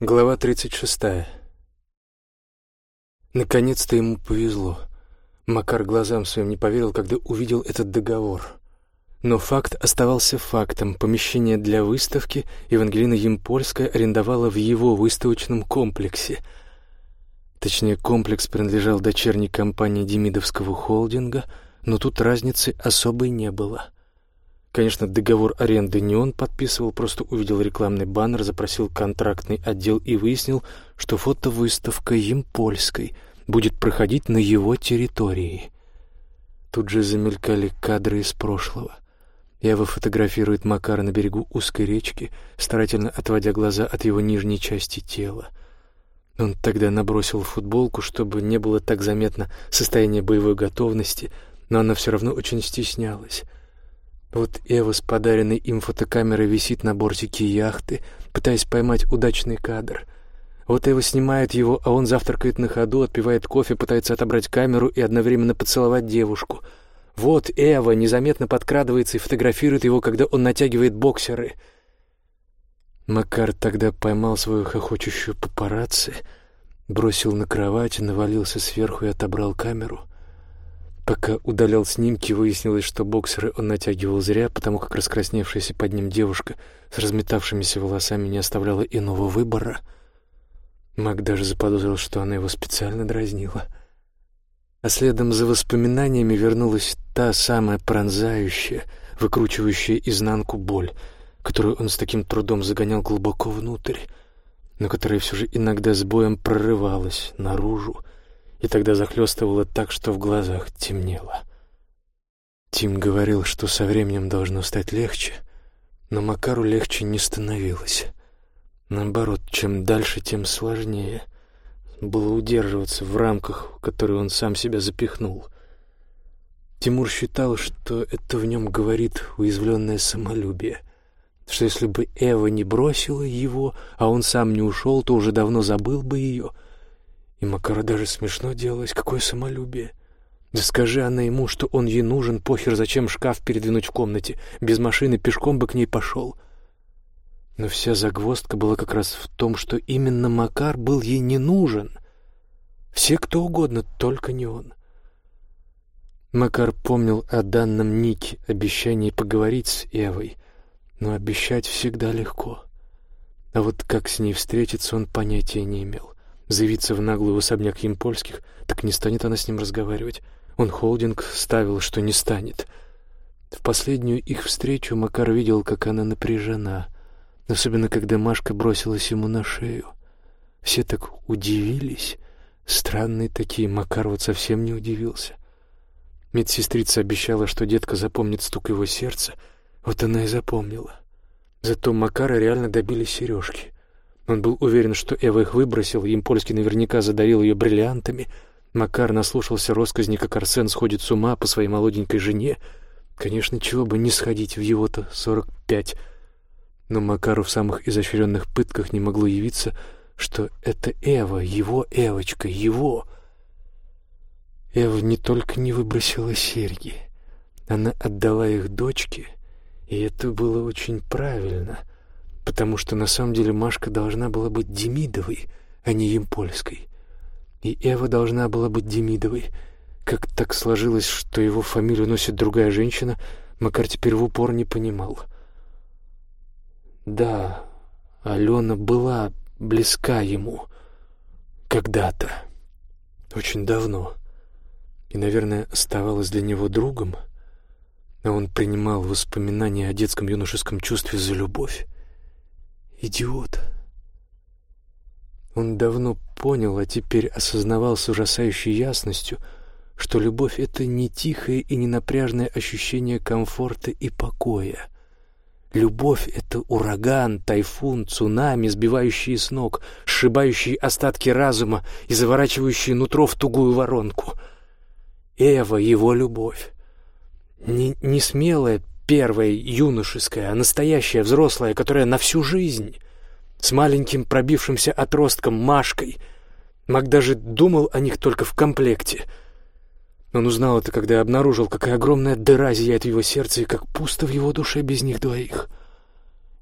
Глава 36. Наконец-то ему повезло. Макар глазам своим не поверил, когда увидел этот договор. Но факт оставался фактом. Помещение для выставки Евангелина Емпольская арендовала в его выставочном комплексе. Точнее, комплекс принадлежал дочерней компании Демидовского холдинга, но тут разницы особой не было — Конечно, договор аренды не он подписывал, просто увидел рекламный баннер, запросил контрактный отдел и выяснил, что фотовыставка Емпольской будет проходить на его территории. Тут же замелькали кадры из прошлого. Ява фотографирует Макара на берегу узкой речки, старательно отводя глаза от его нижней части тела. Он тогда набросил футболку, чтобы не было так заметно состояние боевой готовности, но она все равно очень стеснялась. Вот Эва с подаренной им фотокамерой висит на бортике яхты, пытаясь поймать удачный кадр. Вот Эва снимает его, а он завтракает на ходу, отпивает кофе, пытается отобрать камеру и одновременно поцеловать девушку. Вот Эва незаметно подкрадывается и фотографирует его, когда он натягивает боксеры. Макар тогда поймал свою хохочущую папарацци, бросил на кровать, навалился сверху и отобрал камеру — Пока удалял снимки, выяснилось, что боксеры он натягивал зря, потому как раскрасневшаяся под ним девушка с разметавшимися волосами не оставляла иного выбора. Мак даже заподозрил, что она его специально дразнила. А следом за воспоминаниями вернулась та самая пронзающая, выкручивающая изнанку боль, которую он с таким трудом загонял глубоко внутрь, но которая все же иногда с боем прорывалась наружу, и тогда захлестывало так, что в глазах темнело. Тим говорил, что со временем должно стать легче, но Макару легче не становилось. Наоборот, чем дальше, тем сложнее было удерживаться в рамках, в которые он сам себя запихнул. Тимур считал, что это в нем говорит уязвленное самолюбие, что если бы Эва не бросила его, а он сам не ушел, то уже давно забыл бы ее — и Макара даже смешно делалось, какое самолюбие. Да скажи она ему, что он ей нужен, похер, зачем шкаф передвинуть в комнате. Без машины пешком бы к ней пошел. Но вся загвоздка была как раз в том, что именно Макар был ей не нужен. Все кто угодно, только не он. Макар помнил о данном Нике обещании поговорить с Эвой, но обещать всегда легко. А вот как с ней встретиться, он понятия не имел. Заявиться в наглый особняк Емпольских, так не станет она с ним разговаривать. Он холдинг ставил, что не станет. В последнюю их встречу Макар видел, как она напряжена, особенно когда Машка бросилась ему на шею. Все так удивились. Странные такие, Макар вот совсем не удивился. Медсестрица обещала, что детка запомнит стук его сердца. Вот она и запомнила. Зато Макара реально добили сережки. Он был уверен, что Эва их выбросила, им Польский наверняка задарил ее бриллиантами. Макар наслушался росказни, как Арсен сходит с ума по своей молоденькой жене. Конечно, чего бы не сходить в его-то сорок пять. Но Макару в самых изощренных пытках не могло явиться, что это Эва, его Эвочка, его. Эва не только не выбросила серьги, она отдала их дочке, и это было очень правильно — потому что на самом деле Машка должна была быть Демидовой, а не Емпольской. И Эва должна была быть Демидовой. Как так сложилось, что его фамилию носит другая женщина, Макар теперь в упор не понимал. Да, Алена была близка ему когда-то, очень давно, и, наверное, оставалась для него другом, а он принимал воспоминания о детском юношеском чувстве за любовь. Идиот. Он давно понял, а теперь осознавал с ужасающей ясностью, что любовь — это не тихое и не напряжное ощущение комфорта и покоя. Любовь — это ураган, тайфун, цунами, сбивающие с ног, сшибающие остатки разума и заворачивающие нутро в тугую воронку. Эва — его любовь. Не, не смелая, первая юношеская, а настоящая взрослая, которая на всю жизнь, с маленьким пробившимся отростком Машкой. Мак даже думал о них только в комплекте. Он узнал это, когда обнаружил, какая огромная дыра зияет в его сердце и как пусто в его душе без них двоих.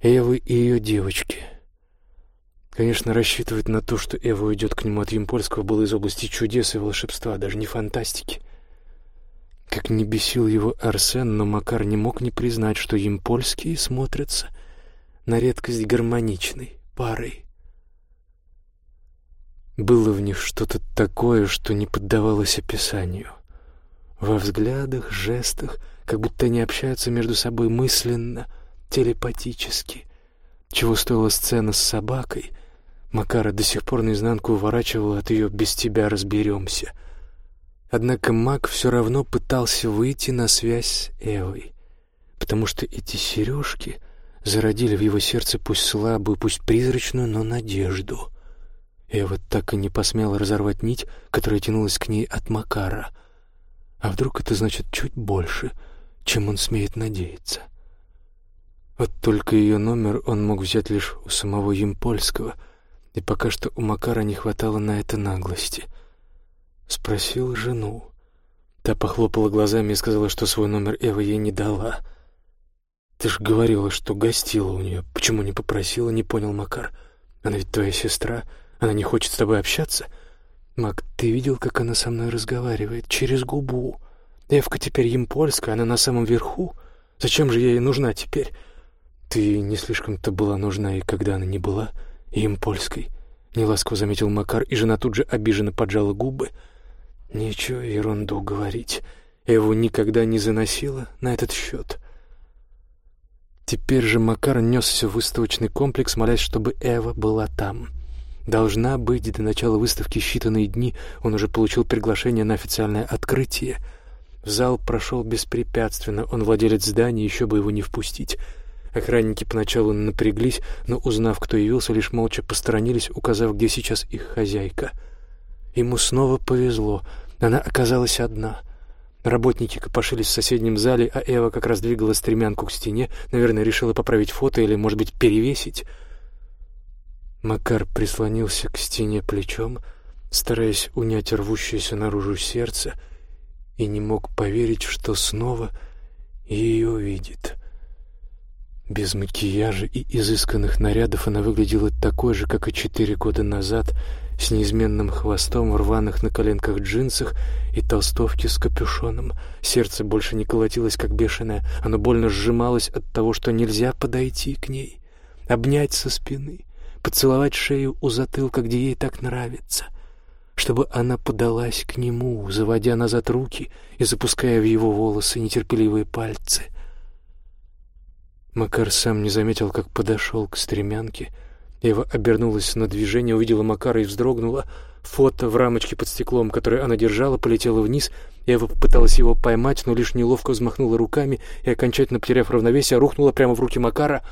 Эвы и ее девочки. Конечно, рассчитывать на то, что Эва уйдет к нему от Емпольского, было из области чудес и волшебства, даже не фантастики. Как не бесил его Арсен, но Макар не мог не признать, что Емпольские смотрятся на редкость гармоничной парой. Было в них что-то такое, что не поддавалось описанию. Во взглядах, жестах, как будто они общаются между собой мысленно, телепатически. Чего стоила сцена с собакой — Макара до сих пор наизнанку уворачивала от ее «без тебя разберемся». Однако Мак все равно пытался выйти на связь с Эвой, потому что эти сережки зародили в его сердце пусть слабую, пусть призрачную, но надежду. Эва так и не посмела разорвать нить, которая тянулась к ней от Макара. А вдруг это значит чуть больше, чем он смеет надеяться? Вот только ее номер он мог взять лишь у самого Емпольского — и пока что у Макара не хватало на это наглости. Спросил жену. Та похлопала глазами и сказала, что свой номер Эва ей не дала. «Ты ж говорила, что гостила у нее. Почему не попросила?» — не понял Макар. «Она ведь твоя сестра. Она не хочет с тобой общаться?» «Мак, ты видел, как она со мной разговаривает? Через губу. Эвка теперь им польская, она на самом верху. Зачем же ей нужна теперь?» «Ты не слишком-то была нужна, и когда она не была?» им польской. Неласково заметил Макар, и жена тут же обиженно поджала губы. Ничего ерунду говорить. Эву никогда не заносила на этот счет. Теперь же Макар несся в выставочный комплекс, молясь, чтобы Эва была там. Должна быть до начала выставки считанные дни. Он уже получил приглашение на официальное открытие. В зал прошел беспрепятственно. Он владелец здания, еще бы его не впустить. Охранники поначалу напряглись, но, узнав, кто явился, лишь молча посторонились, указав, где сейчас их хозяйка. Ему снова повезло. Она оказалась одна. Работники копошились в соседнем зале, а Эва как раз двигала стремянку к стене, наверное, решила поправить фото или, может быть, перевесить. Макар прислонился к стене плечом, стараясь унять рвущееся наружу сердце, и не мог поверить, что снова ее видит. Без макияжа и изысканных нарядов она выглядела такой же, как и четыре года назад, с неизменным хвостом в рваных на коленках джинсах и толстовке с капюшоном. Сердце больше не колотилось, как бешеное, оно больно сжималось от того, что нельзя подойти к ней, обнять со спины, поцеловать шею у затылка, где ей так нравится, чтобы она подалась к нему, заводя назад руки и запуская в его волосы нетерпеливые пальцы — Макар сам не заметил, как подошел к стремянке. Ева обернулась на движение, увидела Макара и вздрогнула. Фото в рамочке под стеклом, которое она держала, полетело вниз. Ева попыталась его поймать, но лишь неловко взмахнула руками и, окончательно потеряв равновесие, рухнула прямо в руки Макара.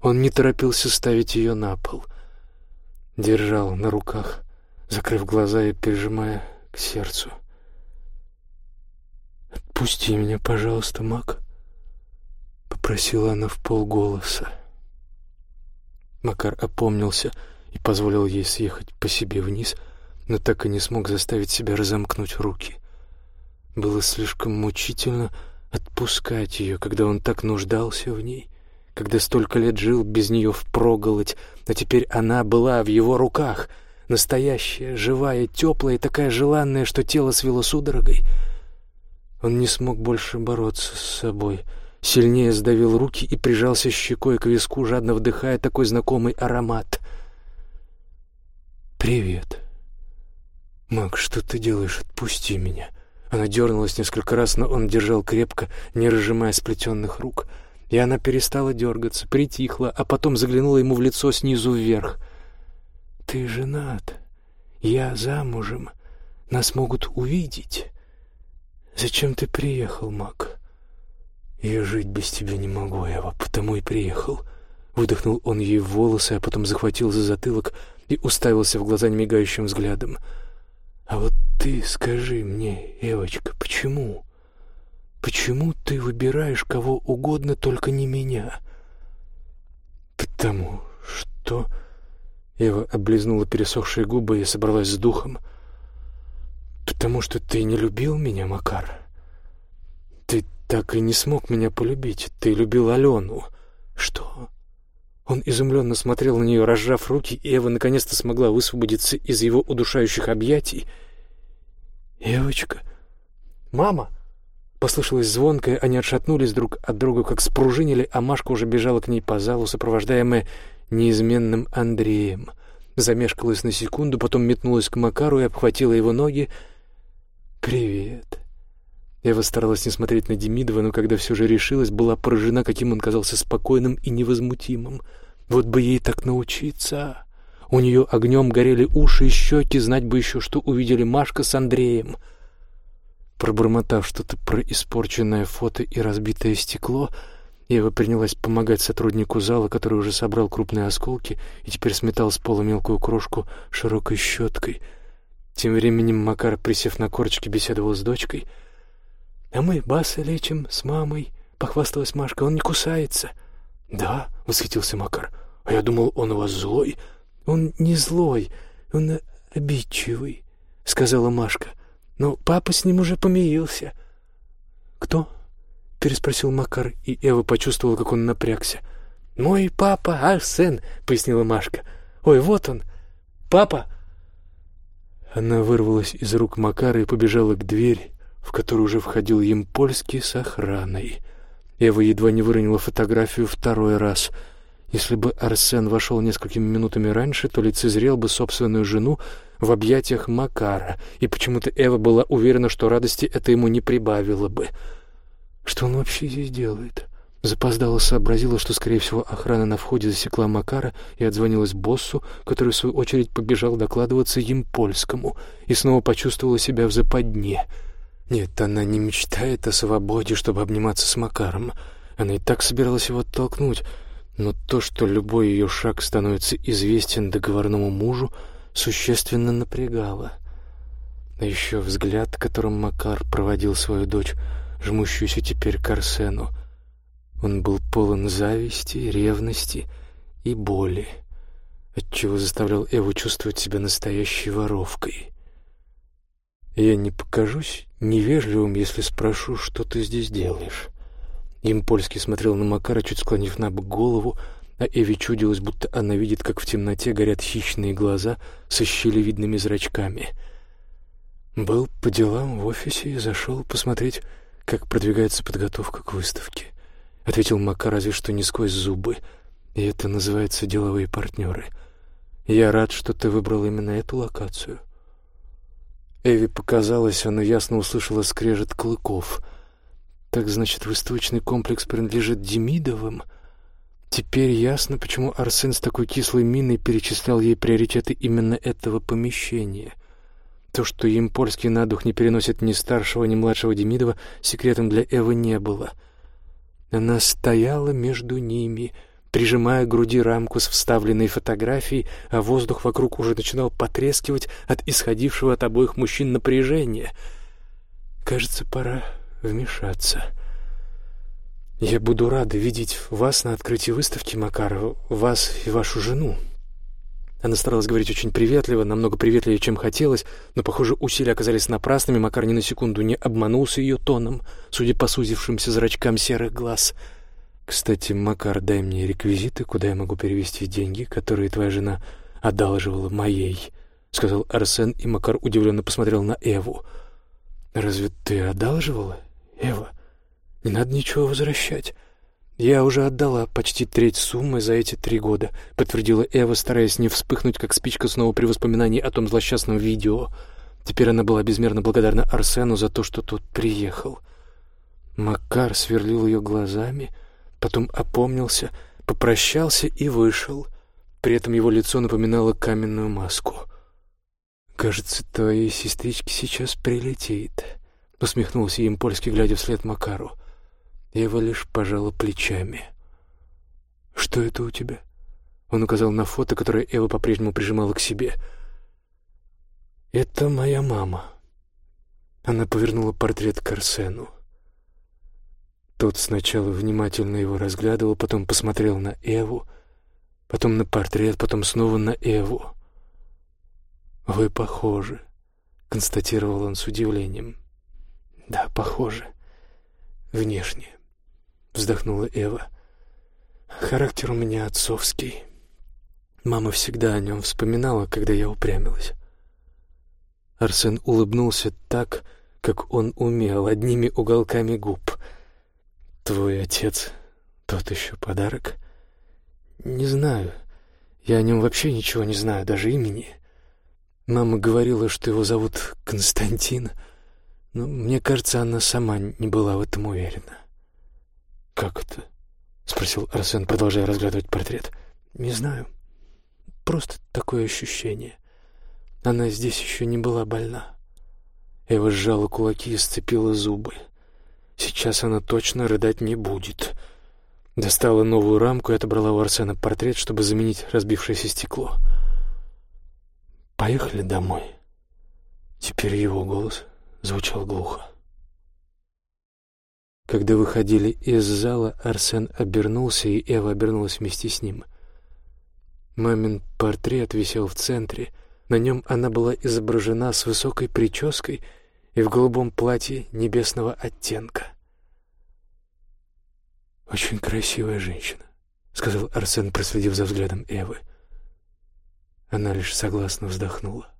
Он не торопился ставить ее на пол. Держал на руках, закрыв глаза и прижимая к сердцу. «Отпусти меня, пожалуйста, Мак», — попросила она в полголоса. Макар опомнился и позволил ей съехать по себе вниз, но так и не смог заставить себя разомкнуть руки. Было слишком мучительно отпускать ее, когда он так нуждался в ней, когда столько лет жил без нее впроголодь, а теперь она была в его руках, настоящая, живая, теплая и такая желанная, что тело свело судорогой. Он не смог больше бороться с собой — сильнее сдавил руки и прижался щекой к виску, жадно вдыхая такой знакомый аромат. «Привет. Мак, что ты делаешь? Отпусти меня». Она дернулась несколько раз, но он держал крепко, не разжимая сплетенных рук. И она перестала дергаться, притихла, а потом заглянула ему в лицо снизу вверх. «Ты женат. Я замужем. Нас могут увидеть. Зачем ты приехал, Мак?» «Я жить без тебя не могу, Эва, потому и приехал». Выдохнул он ей волосы, а потом захватил за затылок и уставился в глаза немигающим взглядом. «А вот ты скажи мне, Эвочка, почему? Почему ты выбираешь кого угодно, только не меня?» «Потому что...» Эва облизнула пересохшие губы и собралась с духом. «Потому что ты не любил меня, Макар?» Так и не смог меня полюбить. Ты любил Алену. Что? Он изумленно смотрел на нее, разжав руки, и Эва наконец-то смогла высвободиться из его удушающих объятий. «Евочка!» «Мама!» Послышалось звонкое, они отшатнулись друг от друга, как спружинили, а Машка уже бежала к ней по залу, сопровождаемая неизменным Андреем. Замешкалась на секунду, потом метнулась к Макару и обхватила его ноги. «Привет!» Эва старалась не смотреть на Демидова, но когда все же решилась, была поражена, каким он казался спокойным и невозмутимым. Вот бы ей так научиться. У нее огнем горели уши и щеки, знать бы еще, что увидели Машка с Андреем. Пробормотав что-то про испорченное фото и разбитое стекло, Ева принялась помогать сотруднику зала, который уже собрал крупные осколки и теперь сметал с пола мелкую крошку широкой щеткой. Тем временем Макар, присев на корочки, беседовал с дочкой — «А мы Баса лечим с мамой», — похвасталась Машка. «Он не кусается». «Да», — восхитился Макар. «А я думал, он у вас злой». «Он не злой, он обидчивый», — сказала Машка. «Но папа с ним уже помирился». «Кто?» — переспросил Макар, и Эва почувствовала, как он напрягся. «Мой папа Арсен», — пояснила Машка. «Ой, вот он! Папа!» Она вырвалась из рук Макара и побежала к двери, в который уже входил Емпольский с охраной. Ева едва не выронила фотографию второй раз. Если бы Арсен вошел несколькими минутами раньше, то лицезрел бы собственную жену в объятиях Макара, и почему-то Эва была уверена, что радости это ему не прибавило бы. Что он вообще здесь делает? Запоздала сообразила, что, скорее всего, охрана на входе засекла Макара и отзвонилась боссу, который, в свою очередь, побежал докладываться Емпольскому, и снова почувствовала себя в западне — нет, она не мечтает о свободе, чтобы обниматься с Макаром. Она и так собиралась его оттолкнуть. Но то, что любой ее шаг становится известен договорному мужу, существенно напрягало. А еще взгляд, которым Макар проводил свою дочь, жмущуюся теперь к Арсену. Он был полон зависти, ревности и боли, отчего заставлял Эву чувствовать себя настоящей воровкой. Я не покажусь невежливым, если спрошу, что ты здесь делаешь. Импольский смотрел на Макара, чуть склонив на бок голову, а Эви чудилось, будто она видит, как в темноте горят хищные глаза со щелевидными зрачками. Был по делам в офисе и зашел посмотреть, как продвигается подготовка к выставке. Ответил Макар разве что не сквозь зубы. И это называется деловые партнеры. Я рад, что ты выбрал именно эту локацию. Эви показалось, она ясно услышала скрежет клыков. Так значит, выставочный комплекс принадлежит Демидовым? Теперь ясно, почему Арсен с такой кислой миной перечислял ей приоритеты именно этого помещения. То, что им польский надух не переносит ни старшего, ни младшего Демидова, секретом для Эвы не было. Она стояла между ними — прижимая к груди рамку с вставленной фотографией, а воздух вокруг уже начинал потрескивать от исходившего от обоих мужчин напряжения. Кажется, пора вмешаться. Я буду рада видеть вас на открытии выставки, Макаров, вас и вашу жену. Она старалась говорить очень приветливо, намного приветливее, чем хотелось, но, похоже, усилия оказались напрасными. Макар ни на секунду не обманулся ее тоном, судя по сузившимся зрачкам серых глаз — «Кстати, Макар, дай мне реквизиты, куда я могу перевести деньги, которые твоя жена одалживала моей», — сказал Арсен, и Макар удивленно посмотрел на Эву. «Разве ты одалживала, Эва? Не надо ничего возвращать». «Я уже отдала почти треть суммы за эти три года», — подтвердила Эва, стараясь не вспыхнуть, как спичка снова при воспоминании о том злосчастном видео. Теперь она была безмерно благодарна Арсену за то, что тот приехал. Макар сверлил ее глазами — потом опомнился, попрощался и вышел. При этом его лицо напоминало каменную маску. «Кажется, твоей сестричке сейчас прилетит», — усмехнулся им польский, глядя вслед Макару. Ева лишь пожала плечами. «Что это у тебя?» Он указал на фото, которое Эва по-прежнему прижимала к себе. «Это моя мама». Она повернула портрет к Арсену. Тот сначала внимательно его разглядывал, потом посмотрел на Эву, потом на портрет, потом снова на Эву. «Вы похожи», — констатировал он с удивлением. «Да, похожи. Внешне», — вздохнула Эва. Характер у меня отцовский. Мама всегда о нем вспоминала, когда я упрямилась. Арсен улыбнулся так, как он умел, одними уголками губ. «Твой отец тот еще подарок?» «Не знаю. Я о нем вообще ничего не знаю, даже имени. Мама говорила, что его зовут Константин, но мне кажется, она сама не была в этом уверена». «Как это?» — спросил Арсен, продолжая разглядывать портрет. «Не знаю. Просто такое ощущение. Она здесь еще не была больна». Эва сжала кулаки и сцепила зубы. Сейчас она точно рыдать не будет. Достала новую рамку и отобрала у Арсена портрет, чтобы заменить разбившееся стекло. «Поехали домой». Теперь его голос звучал глухо. Когда выходили из зала, Арсен обернулся, и Эва обернулась вместе с ним. Мамин портрет висел в центре. На нем она была изображена с высокой прической — и в голубом платье небесного оттенка. «Очень красивая женщина», — сказал Арсен, проследив за взглядом Эвы. Она лишь согласно вздохнула.